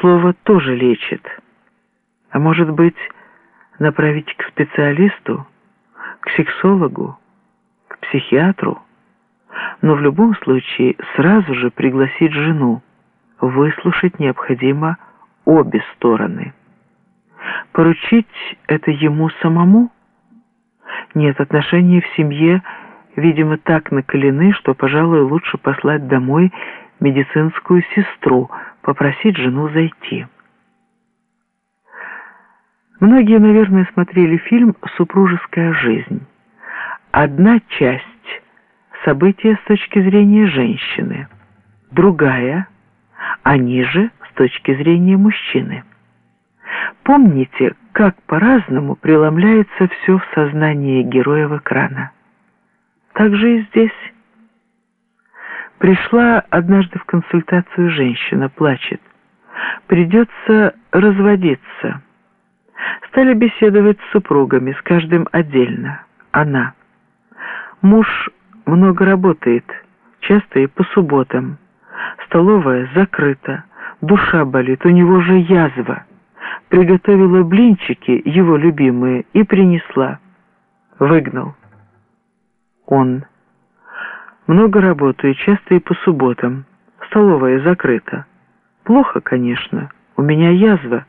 слово тоже лечит. А может быть, направить к специалисту, к сексологу, к психиатру? Но в любом случае сразу же пригласить жену. Выслушать необходимо обе стороны. Поручить это ему самому? Нет, отношения в семье, видимо, так накалены, что, пожалуй, лучше послать домой медицинскую сестру, попросить жену зайти. Многие, наверное, смотрели фильм «Супружеская жизнь». Одна часть – события с точки зрения женщины, другая – они же с точки зрения мужчины. Помните, как по-разному преломляется все в сознании героев экрана. Так же и здесь. Пришла однажды в консультацию женщина, плачет. Придется разводиться. Стали беседовать с супругами, с каждым отдельно. Она. Муж много работает, часто и по субботам. Столовая закрыта, душа болит, у него же язва приготовила блинчики, его любимые, и принесла. Выгнал. Он. Много работаю, часто и по субботам. Столовая закрыта. Плохо, конечно. У меня язва.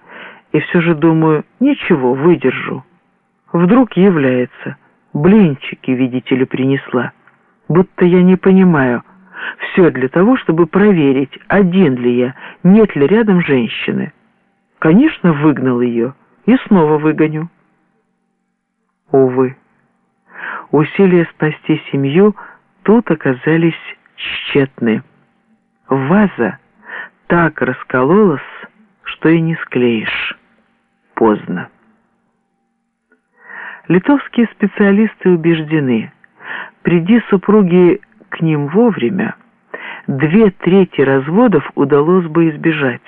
И все же думаю, ничего, выдержу. Вдруг является. Блинчики, видите ли, принесла. Будто я не понимаю. Все для того, чтобы проверить, один ли я, нет ли рядом женщины. Конечно, выгнал ее и снова выгоню. Увы, усилия спасти семью тут оказались тщетны. Ваза так раскололась, что и не склеишь. Поздно. Литовские специалисты убеждены, приди супруги к ним вовремя, две трети разводов удалось бы избежать.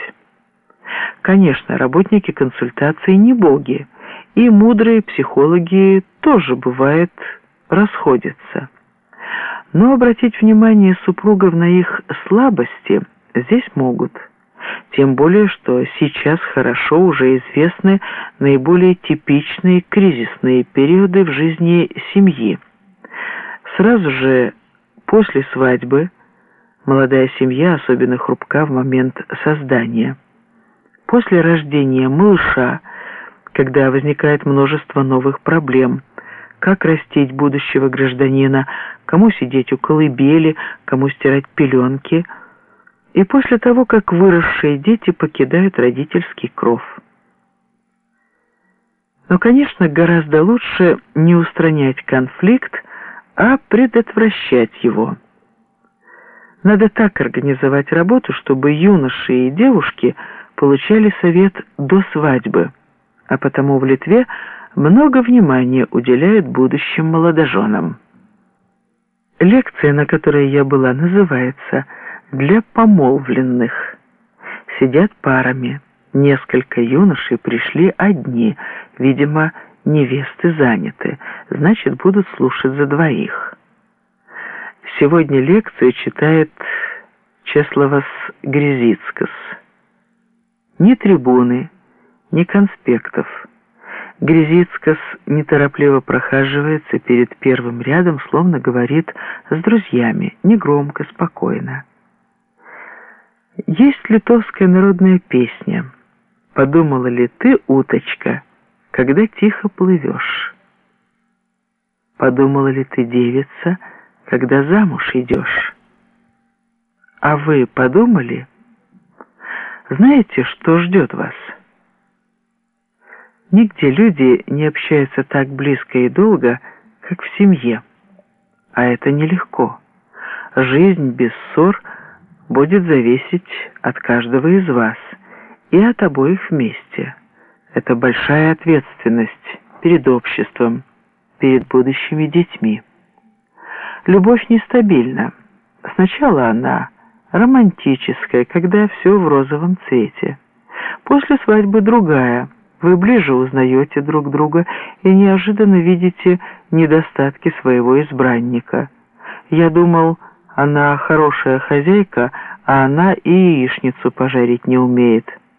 Конечно, работники консультации не боги, и мудрые психологи тоже, бывает, расходятся. Но обратить внимание супругов на их слабости здесь могут. Тем более, что сейчас хорошо уже известны наиболее типичные кризисные периоды в жизни семьи. Сразу же после свадьбы молодая семья особенно хрупка в момент создания – После рождения малыша, когда возникает множество новых проблем, как растить будущего гражданина, кому сидеть у колыбели, кому стирать пеленки, и после того, как выросшие дети покидают родительский кров. Но, конечно, гораздо лучше не устранять конфликт, а предотвращать его. Надо так организовать работу, чтобы юноши и девушки – получали совет до свадьбы, а потому в Литве много внимания уделяют будущим молодоженам. Лекция, на которой я была, называется «Для помолвленных». Сидят парами. Несколько юношей пришли одни, видимо, невесты заняты, значит, будут слушать за двоих. Сегодня лекцию читает Чесловас Грязицкас ни трибуны, ни конспектов. Грязицкас неторопливо прохаживается перед первым рядом, словно говорит с друзьями, негромко, спокойно. Есть литовская народная песня «Подумала ли ты, уточка, когда тихо плывешь?» «Подумала ли ты, девица, когда замуж идешь?» «А вы подумали?» Знаете, что ждет вас? Нигде люди не общаются так близко и долго, как в семье. А это нелегко. Жизнь без ссор будет зависеть от каждого из вас и от обоих вместе. Это большая ответственность перед обществом, перед будущими детьми. Любовь нестабильна. Сначала она романтическая, когда все в розовом цвете. После свадьбы другая. Вы ближе узнаете друг друга и неожиданно видите недостатки своего избранника. Я думал, она хорошая хозяйка, а она и яичницу пожарить не умеет».